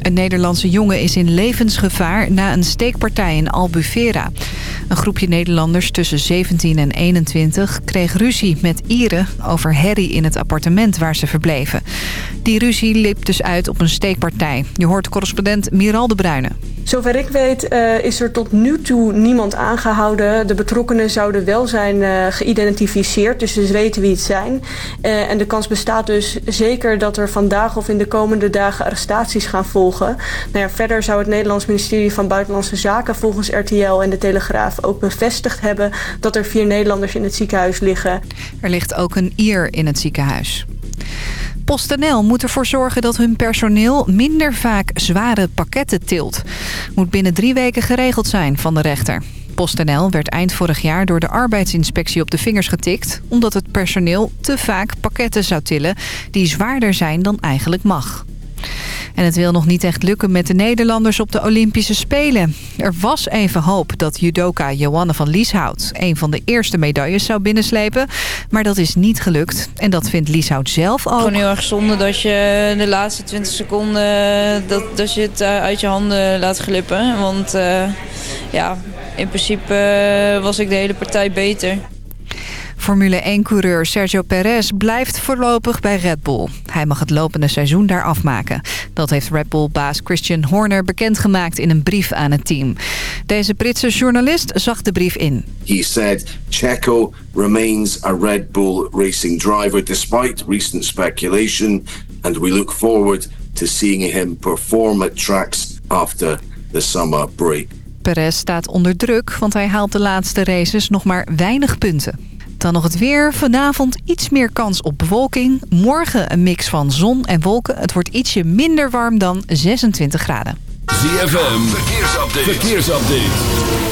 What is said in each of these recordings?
Een Nederlandse jongen is in levensgevaar na een steekpartij in Albufeira. Een groepje Nederlanders tussen 17 en 21 kreeg ruzie met Ieren over herrie in het appartement waar ze verbleven. Die ruzie liep dus uit op een steekpartij. Je hoort correspondent Miral de Bruyne. Zover ik weet uh, is er tot nu toe niemand aangehouden. De betrokkenen zouden wel zijn uh, geïdentificeerd, dus dus weten wie het zijn. Uh, en de kans bestaat dus zeker dat er vandaag of in de komende dagen arrestaties gaan volgen. Nou ja, verder zou het Nederlands ministerie van Buitenlandse Zaken volgens RTL en de Telegraaf ook bevestigd hebben dat er vier Nederlanders in het ziekenhuis liggen. Er ligt ook een Ier in het ziekenhuis. PostNL moet ervoor zorgen dat hun personeel minder vaak zware pakketten tilt. Moet binnen drie weken geregeld zijn van de rechter. PostNL werd eind vorig jaar door de arbeidsinspectie op de vingers getikt... omdat het personeel te vaak pakketten zou tillen die zwaarder zijn dan eigenlijk mag. En het wil nog niet echt lukken met de Nederlanders op de Olympische Spelen. Er was even hoop dat judoka Johanne van Lieshout... een van de eerste medailles zou binnenslepen. Maar dat is niet gelukt. En dat vindt Lieshout zelf ook. Gewoon heel erg zonde dat je de laatste 20 seconden... dat, dat je het uit je handen laat glippen. Want uh, ja, in principe uh, was ik de hele partij beter. Formule 1-coureur Sergio Perez blijft voorlopig bij Red Bull. Hij mag het lopende seizoen daar afmaken. Dat heeft Red Bull-baas Christian Horner bekendgemaakt in een brief aan het team. Deze Britse journalist zag de brief in. He said Checo remains a Red Bull racing driver despite recent speculation and we look forward to seeing him perform at tracks after the summer break. Perez staat onder druk, want hij haalt de laatste races nog maar weinig punten. Dan nog het weer. Vanavond iets meer kans op bewolking. Morgen een mix van zon en wolken. Het wordt ietsje minder warm dan 26 graden. ZFM, verkeersupdate. verkeersupdate.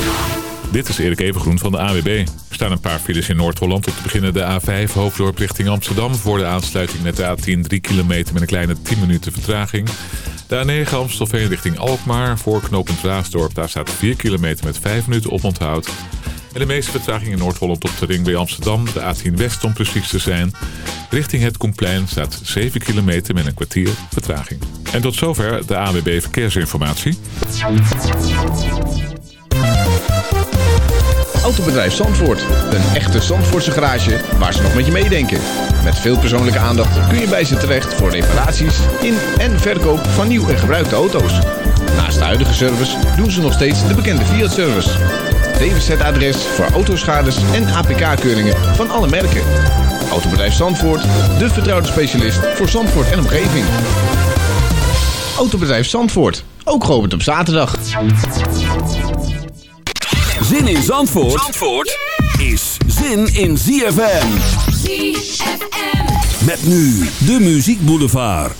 Dit is Erik Evengroen van de AWB. Er staan een paar files in Noord-Holland. Op te beginnen de A5 Hoofddorp richting Amsterdam... voor de aansluiting met de A10 3 kilometer met een kleine 10 minuten vertraging. De A9 Amstelveen richting Alkmaar voor knooppunt Raasdorp. Daar staat 4 kilometer met 5 minuten op onthoud. En de meeste vertraging in Noord-Holland op de ring bij Amsterdam, de A10 West om precies te zijn. Richting het Koenplein staat 7 kilometer met een kwartier vertraging. En tot zover de AWB Verkeersinformatie. Autobedrijf Zandvoort. Een echte Zandvoortse garage waar ze nog met je meedenken. Met veel persoonlijke aandacht kun je bij ze terecht voor reparaties in en verkoop van nieuw en gebruikte auto's. Naast de huidige service doen ze nog steeds de bekende Fiat-service. DWZ-adres voor autoschades en APK-keuringen van alle merken. Autobedrijf Zandvoort, de vertrouwde specialist voor Zandvoort en omgeving. Autobedrijf Zandvoort, ook geopend op zaterdag. Zin in Zandvoort, Zandvoort is zin in ZFM. ZFM. Met nu de Muziek Boulevard.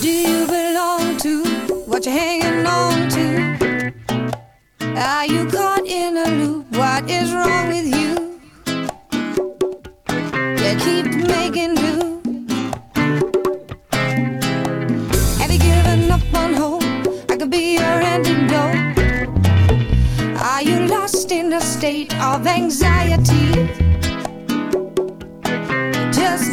Do you belong to what you're hanging on to? Are you caught in a loop? What is wrong with you? You keep making do. Have you given up on hope? I could be your antidote. Are you lost in a state of anxiety? Just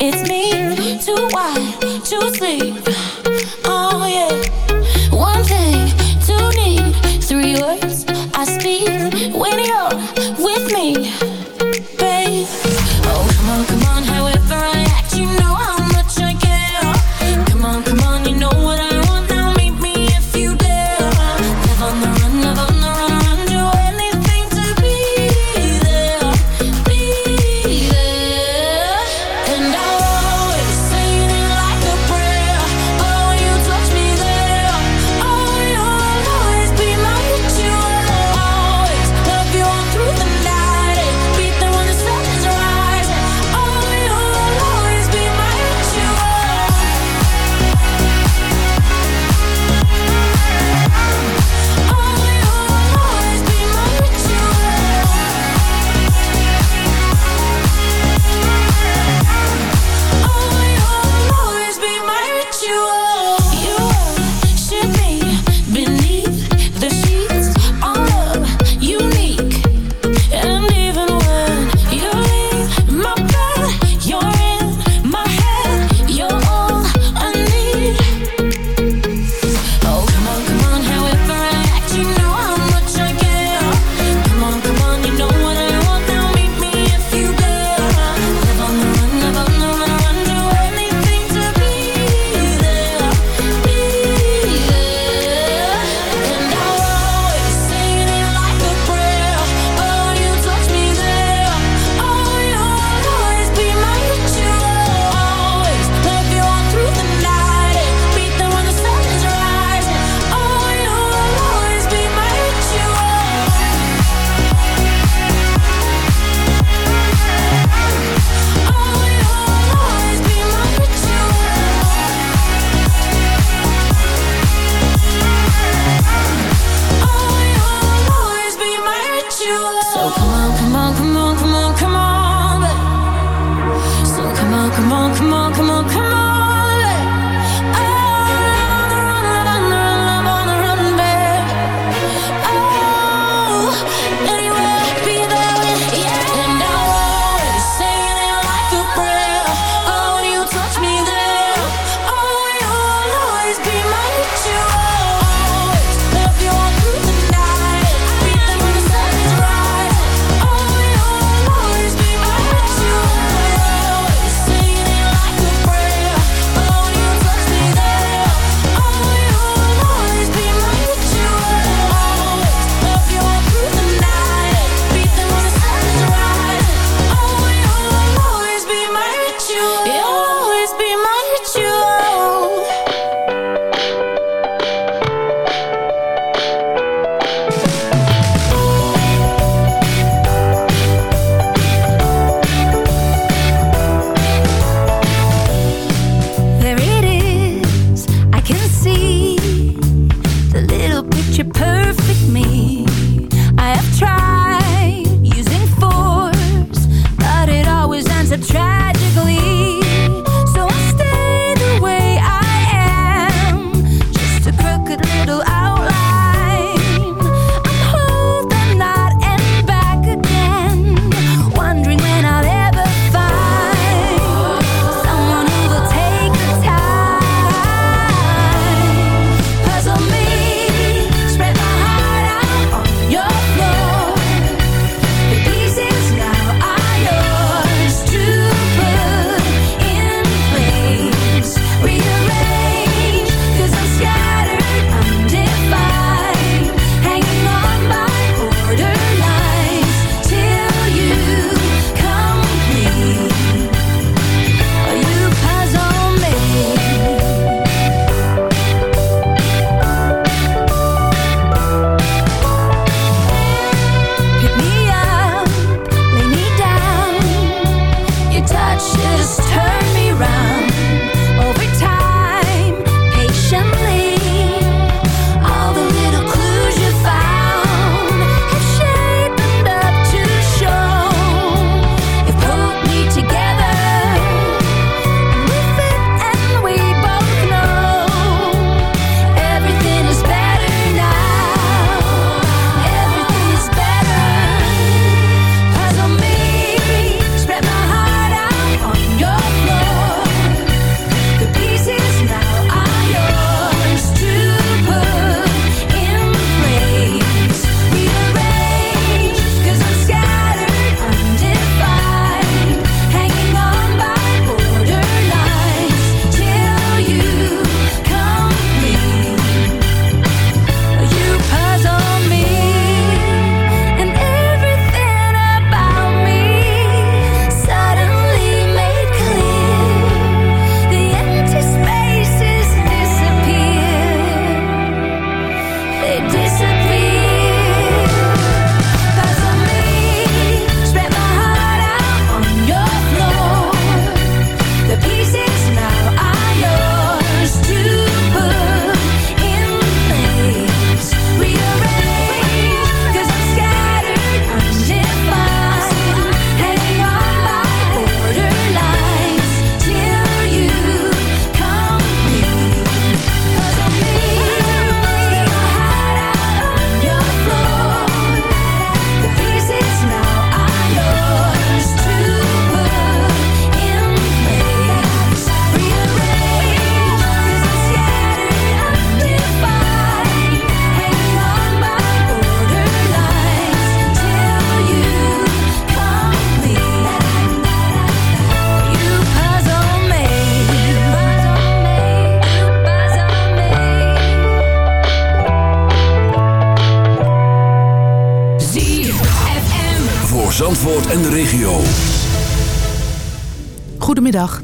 It's me. Too wide, too sleep.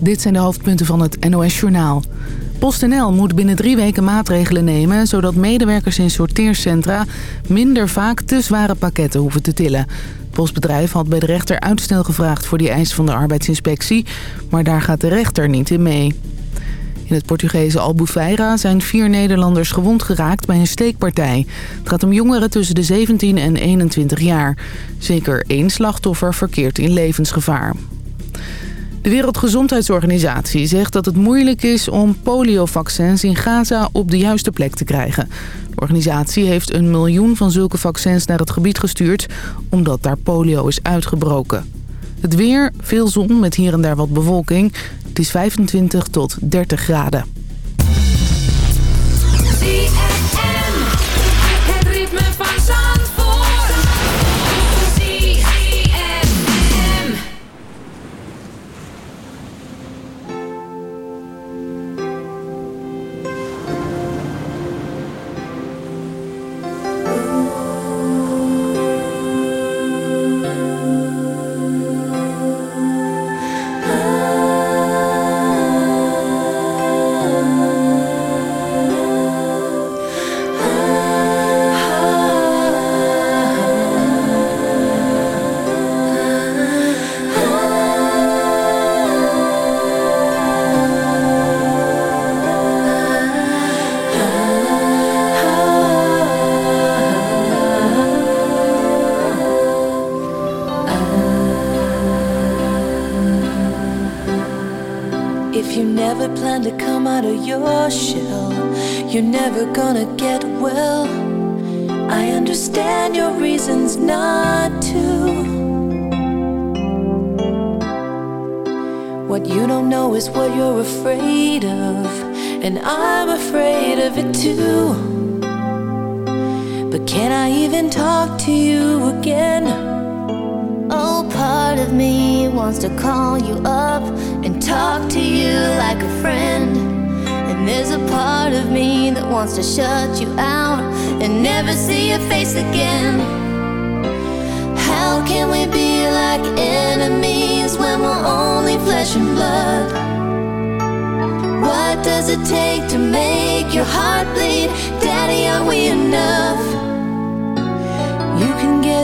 Dit zijn de hoofdpunten van het NOS-journaal. PostNL moet binnen drie weken maatregelen nemen... zodat medewerkers in sorteercentra minder vaak te zware pakketten hoeven te tillen. Postbedrijf had bij de rechter uitstel gevraagd voor die eis van de arbeidsinspectie... maar daar gaat de rechter niet in mee. In het Portugese Albufeira zijn vier Nederlanders gewond geraakt bij een steekpartij. Het gaat om jongeren tussen de 17 en 21 jaar. Zeker één slachtoffer verkeert in levensgevaar. De Wereldgezondheidsorganisatie zegt dat het moeilijk is om poliovaccins in Gaza op de juiste plek te krijgen. De organisatie heeft een miljoen van zulke vaccins naar het gebied gestuurd omdat daar polio is uitgebroken. Het weer, veel zon met hier en daar wat bewolking. Het is 25 tot 30 graden.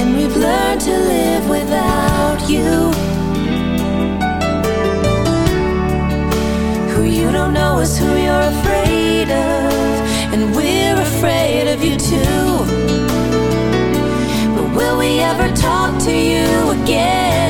And we've learned to live without you. Who you don't know is who you're afraid of. And we're afraid of you too. But will we ever talk to you again?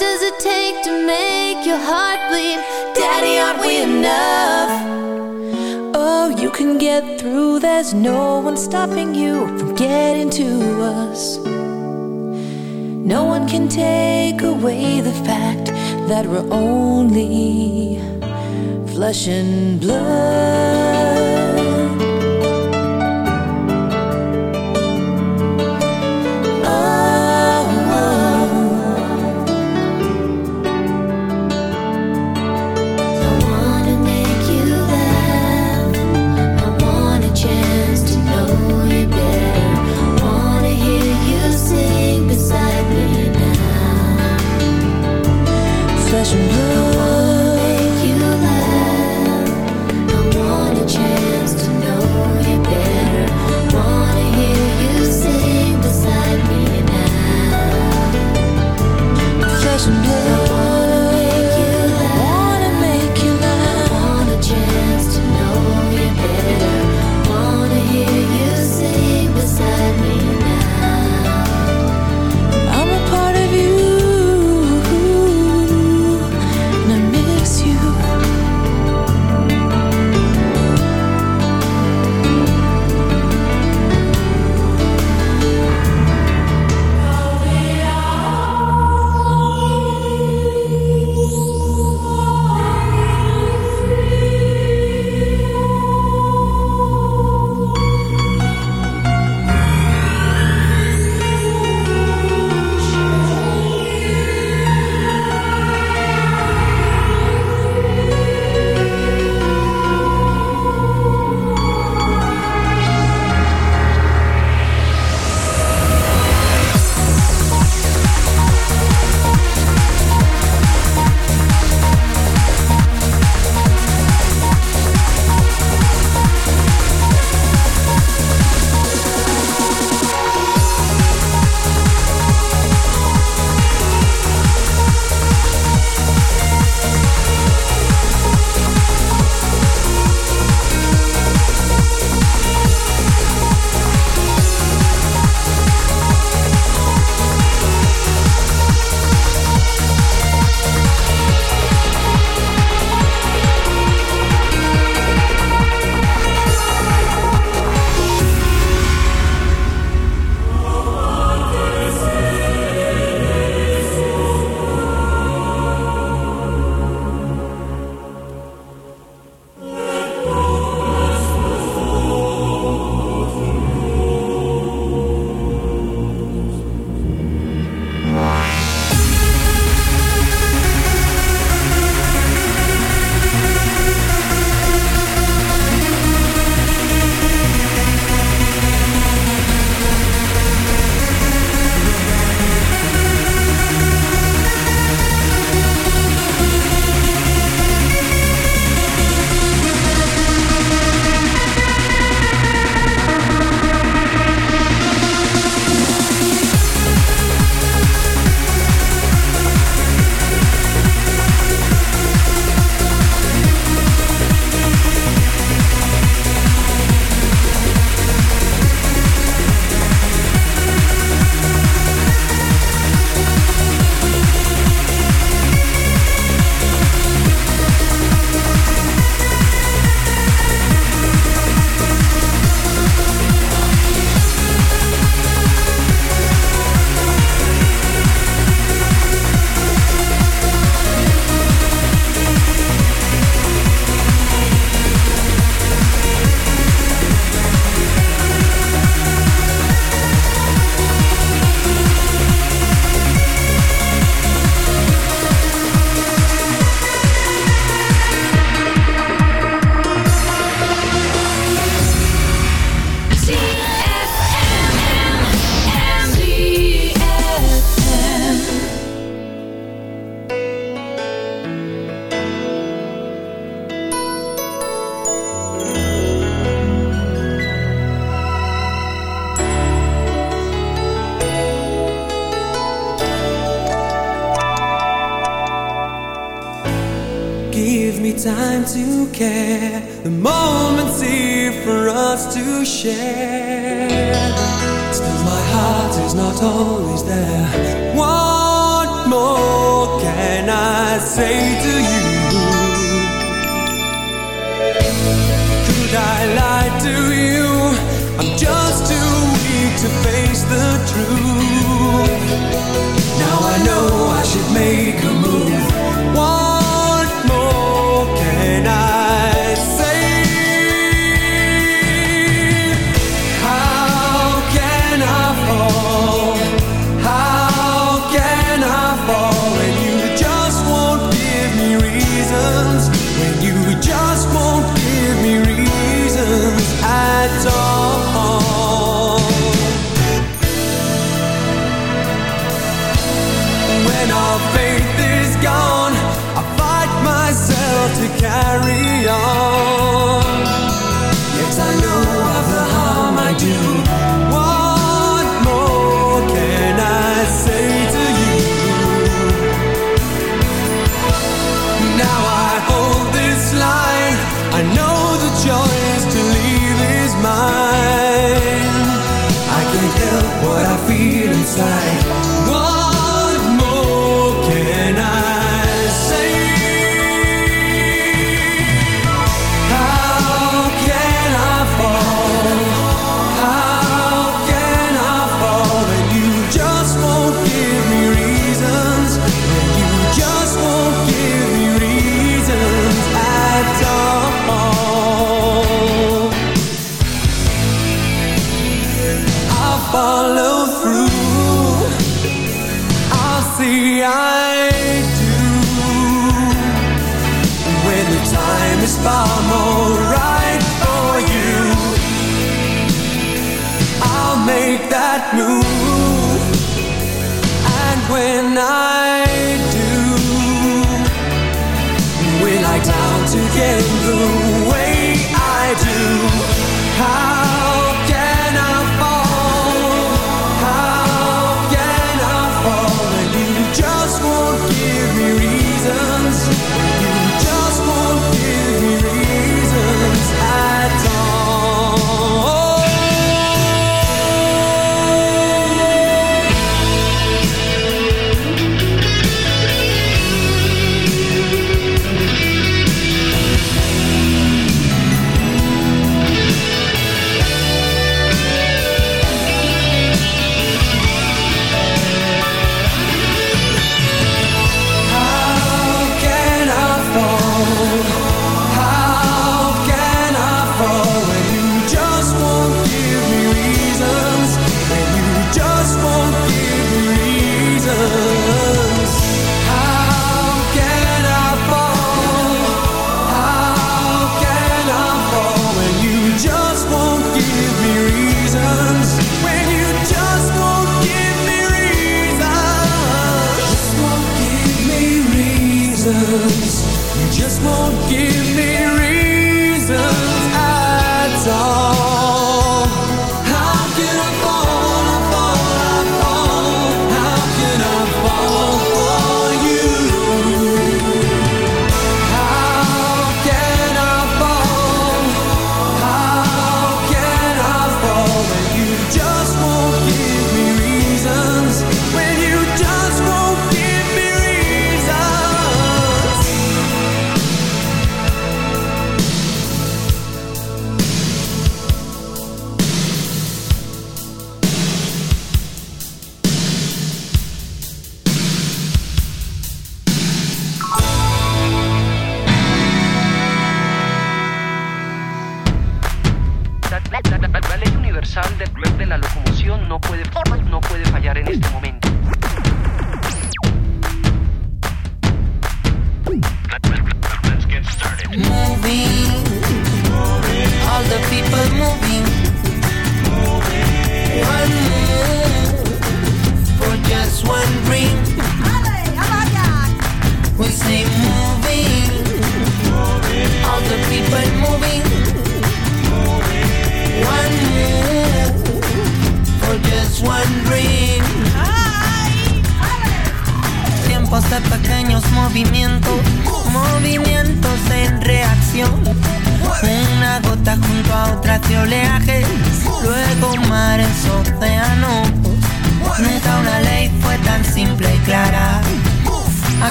does it take to make your heart bleed? Daddy, aren't we enough? Oh, you can get through, there's no one stopping you from getting to us. No one can take away the fact that we're only flesh and blood.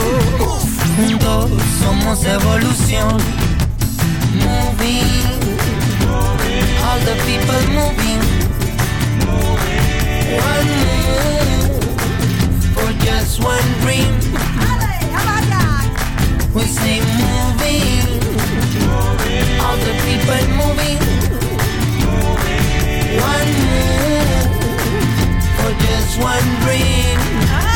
juntos, juntos somos evolución. Moving, all the people moving. One move for just one dream. We say moving, all the people moving. One move for just one dream.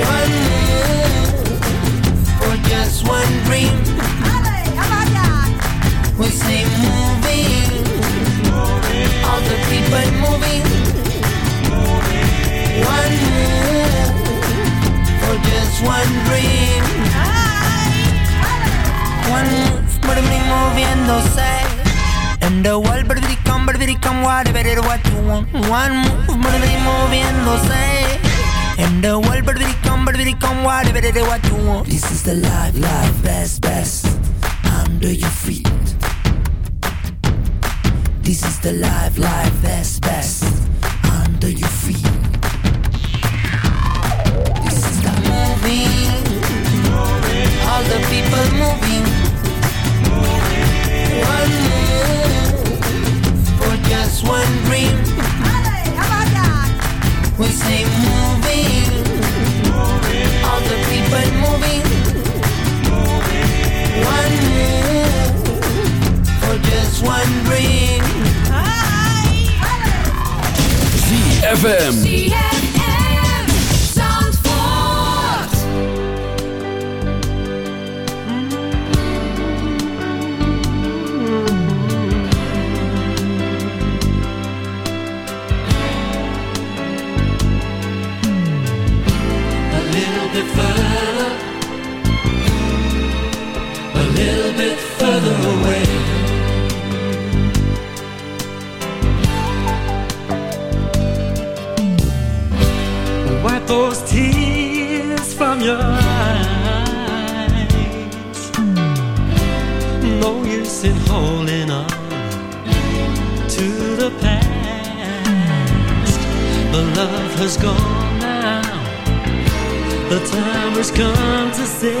One move for just one dream. We moving, all the people moving. One move for just one dream. One move. And the world, come, come, whatever it what you want. One move, moviéndose. And the world, but baby, come, baby, come, whatever it what you want. This is the life, life, best, best. Under your feet. This is the life, life, best, best. Under your feet. This is the moving. All the people moving. One move for just one dream. We say moving. All the people moving. One move for just one dream. ZFM. In holding on to the past. The love has gone now. The time has come to say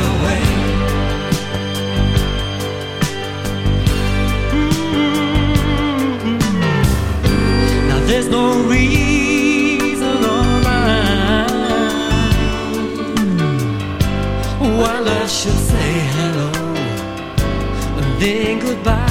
there's no reason or rhyme why love should say hello and then goodbye.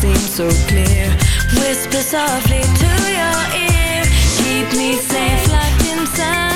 seem so clear. Whisper softly to your ear. Keep me safe locked inside.